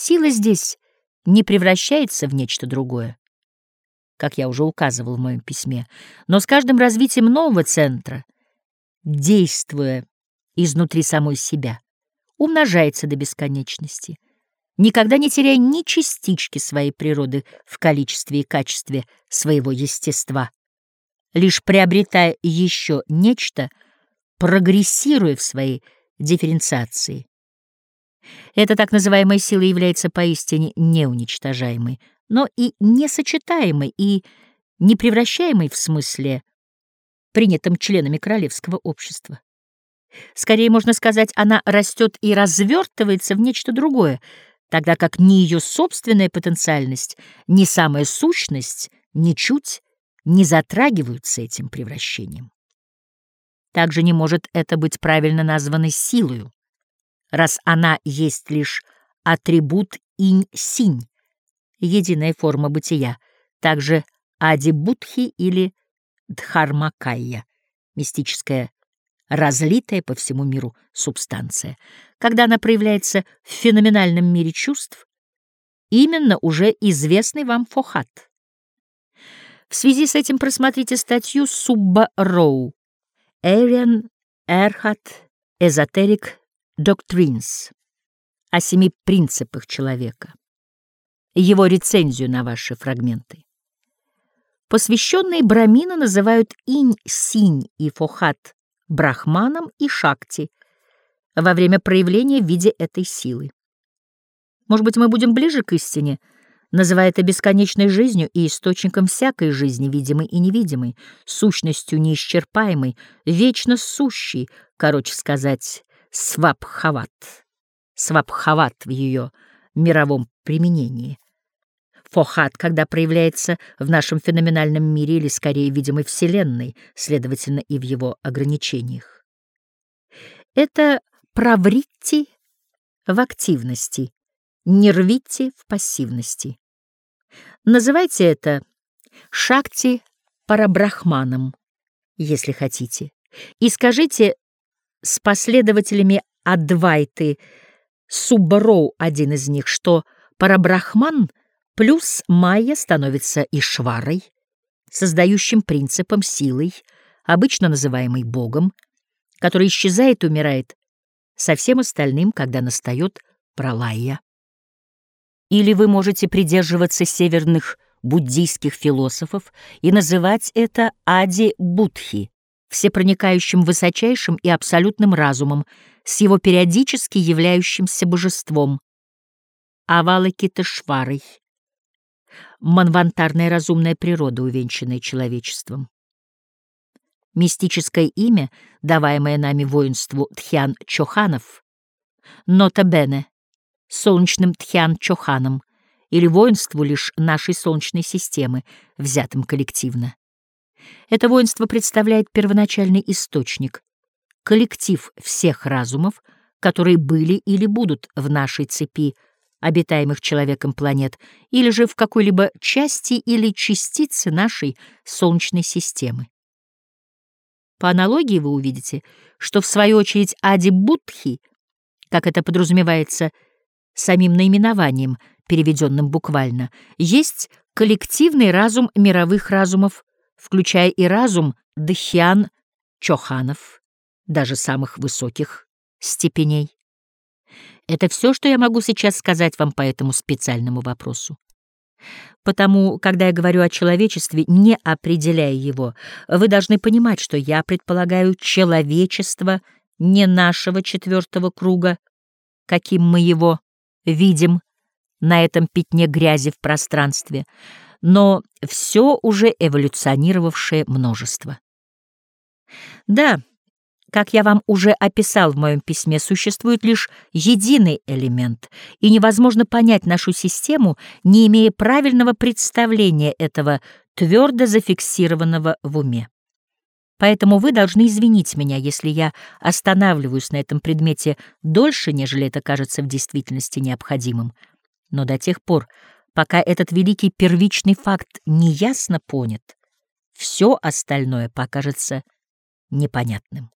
Сила здесь не превращается в нечто другое, как я уже указывал в моем письме, но с каждым развитием нового центра, действуя изнутри самой себя, умножается до бесконечности, никогда не теряя ни частички своей природы в количестве и качестве своего естества, лишь приобретая еще нечто, прогрессируя в своей дифференциации. Эта так называемая сила является поистине неуничтожаемой, но и несочетаемой, и непревращаемой в смысле, принятым членами королевского общества. Скорее можно сказать, она растет и развертывается в нечто другое, тогда как ни ее собственная потенциальность, ни самая сущность ничуть не затрагиваются этим превращением. Также не может это быть правильно названной силою, раз она есть лишь атрибут инь-синь, единая форма бытия, также ади-будхи или дхармакайя, мистическая разлитая по всему миру субстанция. Когда она проявляется в феноменальном мире чувств, именно уже известный вам фохат. В связи с этим просмотрите статью Субба Роу Эриан Эрхат Эзотерик Doctrines о семи принципах человека, его рецензию на ваши фрагменты. Посвященные Брамина называют инь-синь и фохат брахманом и шакти во время проявления в виде этой силы. Может быть, мы будем ближе к истине, называя это бесконечной жизнью и источником всякой жизни, видимой и невидимой, сущностью неисчерпаемой, вечно сущей, короче сказать, свабхават. Свабхават в ее мировом применении. Фохат, когда проявляется в нашем феноменальном мире или, скорее, видимой Вселенной, следовательно, и в его ограничениях. Это правритти в активности, нервитти в пассивности. Называйте это шакти парабрахманом, если хотите, и скажите с последователями Адвайты, Суббароу один из них, что парабрахман плюс майя становится ишварой, создающим принципом силой, обычно называемой Богом, который исчезает и умирает со всем остальным, когда настает пролая. Или вы можете придерживаться северных буддийских философов и называть это Ади-Будхи, всепроникающим высочайшим и абсолютным разумом, с его периодически являющимся божеством, Авалакитешварой, манвантарная разумная природа, увенчанная человечеством. Мистическое имя, даваемое нами воинству Тхьян-Чоханов, нота бене, солнечным Тхьян-Чоханом, или воинству лишь нашей Солнечной системы, взятым коллективно. Это воинство представляет первоначальный источник, коллектив всех разумов, которые были или будут в нашей цепи обитаемых человеком планет, или же в какой-либо части или частице нашей Солнечной системы. По аналогии вы увидите, что в свою очередь Ади-Будхи, как это подразумевается самим наименованием, переведенным буквально, есть коллективный разум мировых разумов включая и разум Дхьян Чоханов, даже самых высоких степеней. Это все, что я могу сейчас сказать вам по этому специальному вопросу. Потому, когда я говорю о человечестве, не определяя его, вы должны понимать, что я предполагаю человечество не нашего четвертого круга, каким мы его видим на этом пятне грязи в пространстве, но все уже эволюционировавшее множество. Да, как я вам уже описал в моем письме, существует лишь единый элемент, и невозможно понять нашу систему, не имея правильного представления этого твердо зафиксированного в уме. Поэтому вы должны извинить меня, если я останавливаюсь на этом предмете дольше, нежели это кажется в действительности необходимым. Но до тех пор, Пока этот великий первичный факт неясно понят, все остальное покажется непонятным.